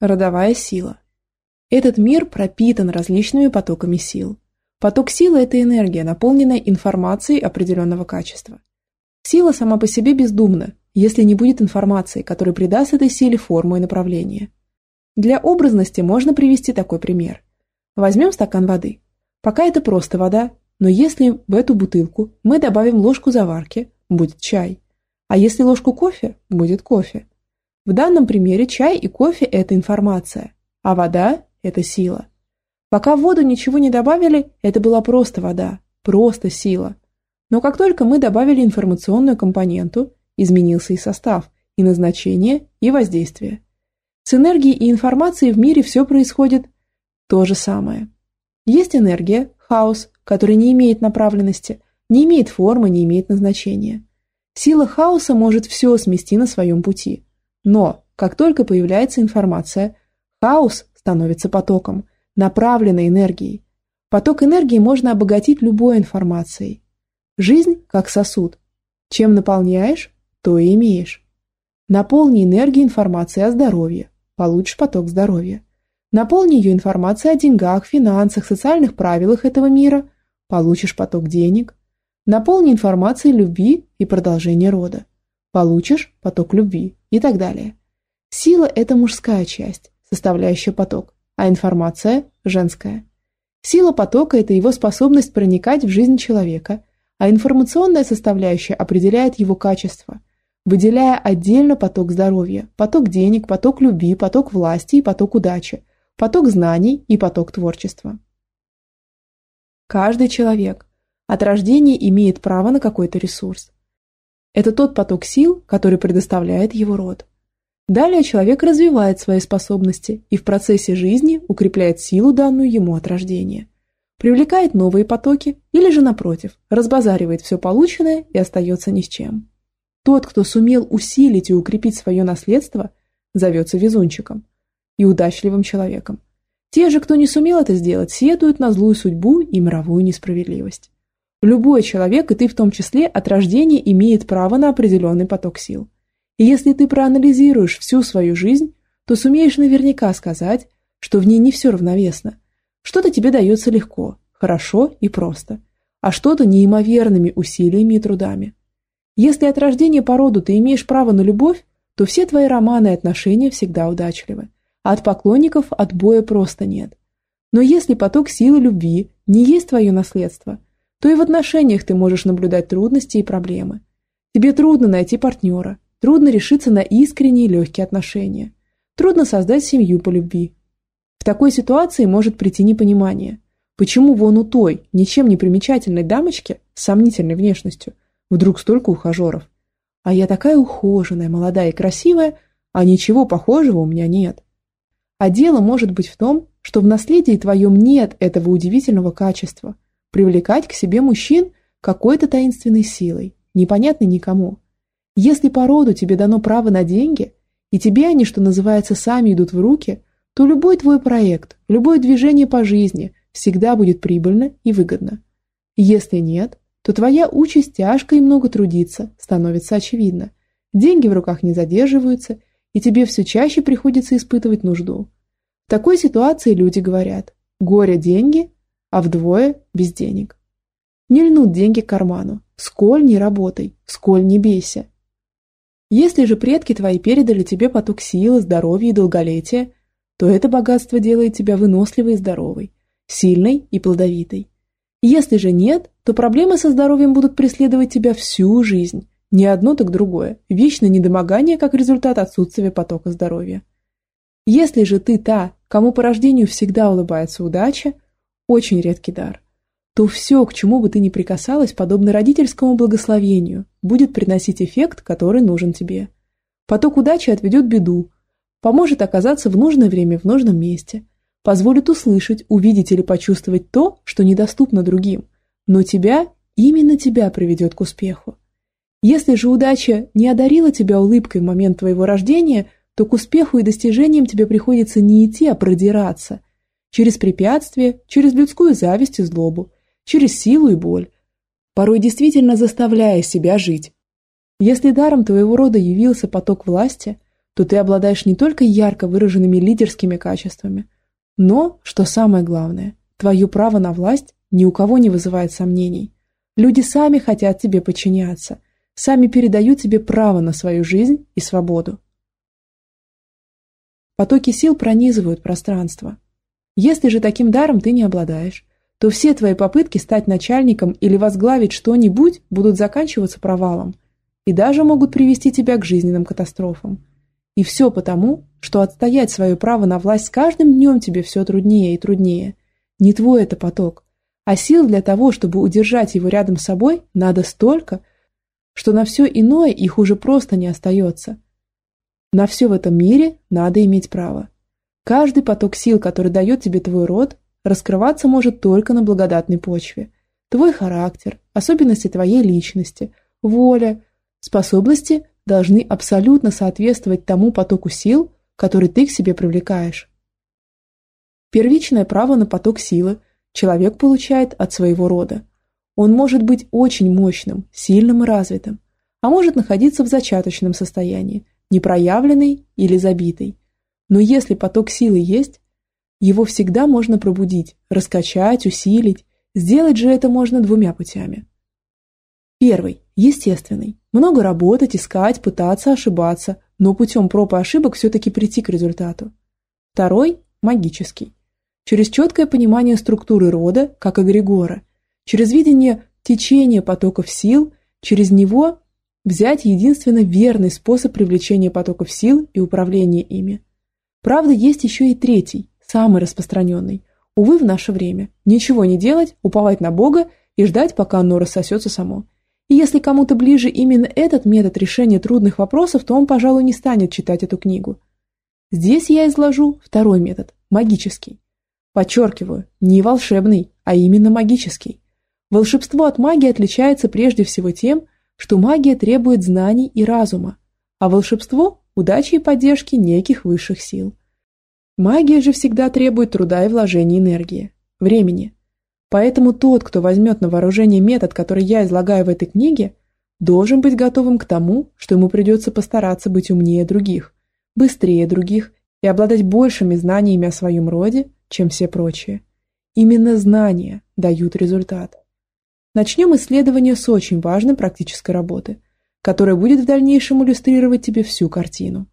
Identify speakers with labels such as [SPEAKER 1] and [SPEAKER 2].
[SPEAKER 1] Родовая сила. Этот мир пропитан различными потоками сил. Поток силы – это энергия, наполненная информацией определенного качества. Сила сама по себе бездумна, если не будет информации, которая придаст этой силе форму и направление. Для образности можно привести такой пример. Возьмем стакан воды. Пока это просто вода, но если в эту бутылку мы добавим ложку заварки, будет чай. А если ложку кофе, будет кофе. В данном примере чай и кофе – это информация, а вода – это сила. Пока в воду ничего не добавили, это была просто вода, просто сила. Но как только мы добавили информационную компоненту, изменился и состав, и назначение, и воздействие. С энергией и информацией в мире все происходит то же самое. Есть энергия, хаос, который не имеет направленности, не имеет формы, не имеет назначения. Сила хаоса может все смести на своем пути. Но, как только появляется информация, хаос становится потоком, направленной энергией. Поток энергии можно обогатить любой информацией. Жизнь как сосуд. Чем наполняешь, то и имеешь. Наполни энергией информации о здоровье, получишь поток здоровья. Наполни ее информацией о деньгах, финансах, социальных правилах этого мира, получишь поток денег. Наполни информацией любви и продолжения рода, получишь поток любви и так далее. Сила – это мужская часть, составляющая поток, а информация – женская. Сила потока – это его способность проникать в жизнь человека, а информационная составляющая определяет его качество, выделяя отдельно поток здоровья, поток денег, поток любви, поток власти и поток удачи, поток знаний и поток творчества. Каждый человек от рождения имеет право на какой-то ресурс. Это тот поток сил, который предоставляет его род. Далее человек развивает свои способности и в процессе жизни укрепляет силу, данную ему от рождения. Привлекает новые потоки или же, напротив, разбазаривает все полученное и остается ни с чем. Тот, кто сумел усилить и укрепить свое наследство, зовется везунчиком и удачливым человеком. Те же, кто не сумел это сделать, сетуют на злую судьбу и мировую несправедливость. Любой человек, и ты в том числе, от рождения имеет право на определенный поток сил – и если ты проанализируешь всю свою жизнь, то сумеешь наверняка сказать, что в ней не все равновесно. Что-то тебе дается легко, хорошо и просто, а что-то неимоверными усилиями и трудами. Если от рождения по роду ты имеешь право на любовь, то все твои романы и отношения всегда удачливы, а от поклонников отбоя просто нет. Но если поток силы любви не есть твое наследство, то и в отношениях ты можешь наблюдать трудности и проблемы. Тебе трудно найти партнера, Трудно решиться на искренние легкие отношения. Трудно создать семью по любви. В такой ситуации может прийти непонимание. Почему вон у той, ничем не примечательной дамочки с сомнительной внешностью, вдруг столько ухажеров? А я такая ухоженная, молодая и красивая, а ничего похожего у меня нет. А дело может быть в том, что в наследии твоем нет этого удивительного качества – привлекать к себе мужчин какой-то таинственной силой, непонятной никому – если по роду тебе дано право на деньги, и тебе они, что называется, сами идут в руки, то любой твой проект, любое движение по жизни всегда будет прибыльно и выгодно. Если нет, то твоя участь тяжко и много трудиться становится очевидна. Деньги в руках не задерживаются, и тебе все чаще приходится испытывать нужду. В такой ситуации люди говорят «горе деньги», а вдвое без денег. Не льнут деньги к карману, сколь не работай, сколь не бейся. Если же предки твои передали тебе поток силы, здоровья и долголетия, то это богатство делает тебя выносливой и здоровой, сильной и плодовитой. Если же нет, то проблемы со здоровьем будут преследовать тебя всю жизнь, не одно, так другое, вечное недомогание как результат отсутствия потока здоровья. Если же ты та, кому по рождению всегда улыбается удача, очень редкий дар – то все, к чему бы ты ни прикасалась, подобно родительскому благословению, будет приносить эффект, который нужен тебе. Поток удачи отведет беду, поможет оказаться в нужное время в нужном месте, позволит услышать, увидеть или почувствовать то, что недоступно другим, но тебя, именно тебя приведет к успеху. Если же удача не одарила тебя улыбкой в момент твоего рождения, то к успеху и достижениям тебе приходится не идти, а продираться. Через препятствия, через людскую зависть и злобу, через силу и боль, порой действительно заставляя себя жить. Если даром твоего рода явился поток власти, то ты обладаешь не только ярко выраженными лидерскими качествами, но, что самое главное, твое право на власть ни у кого не вызывает сомнений. Люди сами хотят тебе подчиняться, сами передают тебе право на свою жизнь и свободу. Потоки сил пронизывают пространство. Если же таким даром ты не обладаешь, то все твои попытки стать начальником или возглавить что-нибудь будут заканчиваться провалом и даже могут привести тебя к жизненным катастрофам. И все потому, что отстоять свое право на власть с каждым днем тебе все труднее и труднее. Не твой это поток, а сил для того, чтобы удержать его рядом с собой, надо столько, что на все иное их уже просто не остается. На все в этом мире надо иметь право. Каждый поток сил, который дает тебе твой род, раскрываться может только на благодатной почве. Твой характер, особенности твоей личности, воля, способности должны абсолютно соответствовать тому потоку сил, который ты к себе привлекаешь. Первичное право на поток силы человек получает от своего рода. Он может быть очень мощным, сильным и развитым, а может находиться в зачаточном состоянии, непроявленный или забитый. Но если поток силы есть, его всегда можно пробудить, раскачать, усилить. Сделать же это можно двумя путями. Первый – естественный. Много работать, искать, пытаться ошибаться, но путем проб и ошибок все-таки прийти к результату. Второй – магический. Через четкое понимание структуры рода, как эгрегора, через видение течения потоков сил, через него взять единственно верный способ привлечения потоков сил и управления ими. Правда, есть еще и третий, самый распространенный. Увы, в наше время. Ничего не делать, уповать на Бога и ждать, пока оно рассосется само. И если кому-то ближе именно этот метод решения трудных вопросов, то он, пожалуй, не станет читать эту книгу. Здесь я изложу второй метод – магический. Подчеркиваю, не волшебный, а именно магический. Волшебство от магии отличается прежде всего тем, что магия требует знаний и разума, а волшебство – удачи и поддержки неких высших сил. Магия же всегда требует труда и вложения энергии, времени. Поэтому тот, кто возьмет на вооружение метод, который я излагаю в этой книге, должен быть готовым к тому, что ему придется постараться быть умнее других, быстрее других и обладать большими знаниями о своем роде, чем все прочие. Именно знания дают результат. Начнем исследование с очень важной практической работы, которая будет в дальнейшем иллюстрировать тебе всю картину.